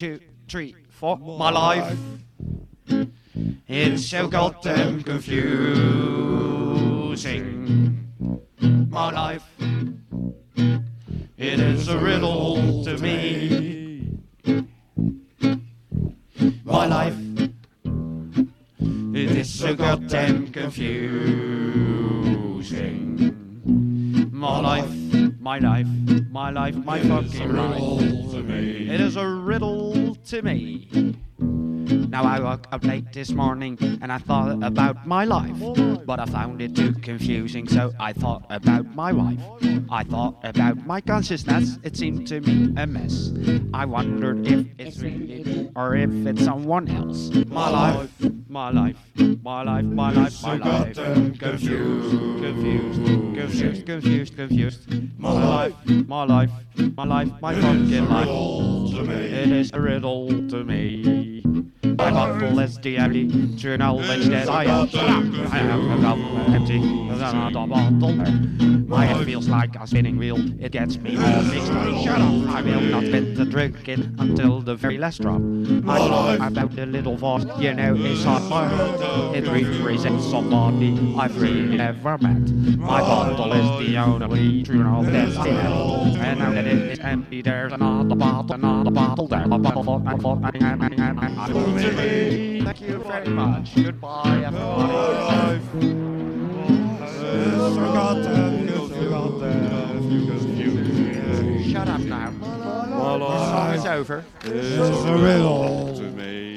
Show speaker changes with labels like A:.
A: two, three, four. My life. It's so goddamn confusing. My life. It is a riddle to me. My life. It is so goddamn confusing. My life, my life, my fucking life. It is a riddle to me. Now I woke up late this morning and I thought about my life. But I found it too confusing, so I thought about my wife. I thought about my consciousness, it seemed to me a mess. I wondered if it's really or if it's someone else. My life, my life, my life, my life, my life. Confused, confused, confused, confused, confused. My life, my life, my life, my fucking life. It is a riddle to me. My bottle is the empty true knowledge that I am. I have a cup empty, another bottle. My head feels like a spinning wheel, it gets me all mixed up. Shut up, I will not fit the drinking until the very last drop. I thought about the little voice, you know, it's hot fire. It represents somebody I've really never met. My bottle is the only true knowledge that's in it. And now that it is empty, there's another bottle, another bottle there. A bottle for, and for, and, and, and, and, and, Thank you very much. Goodbye, everybody. Shut up now. It's over.
B: It's a riddle to me.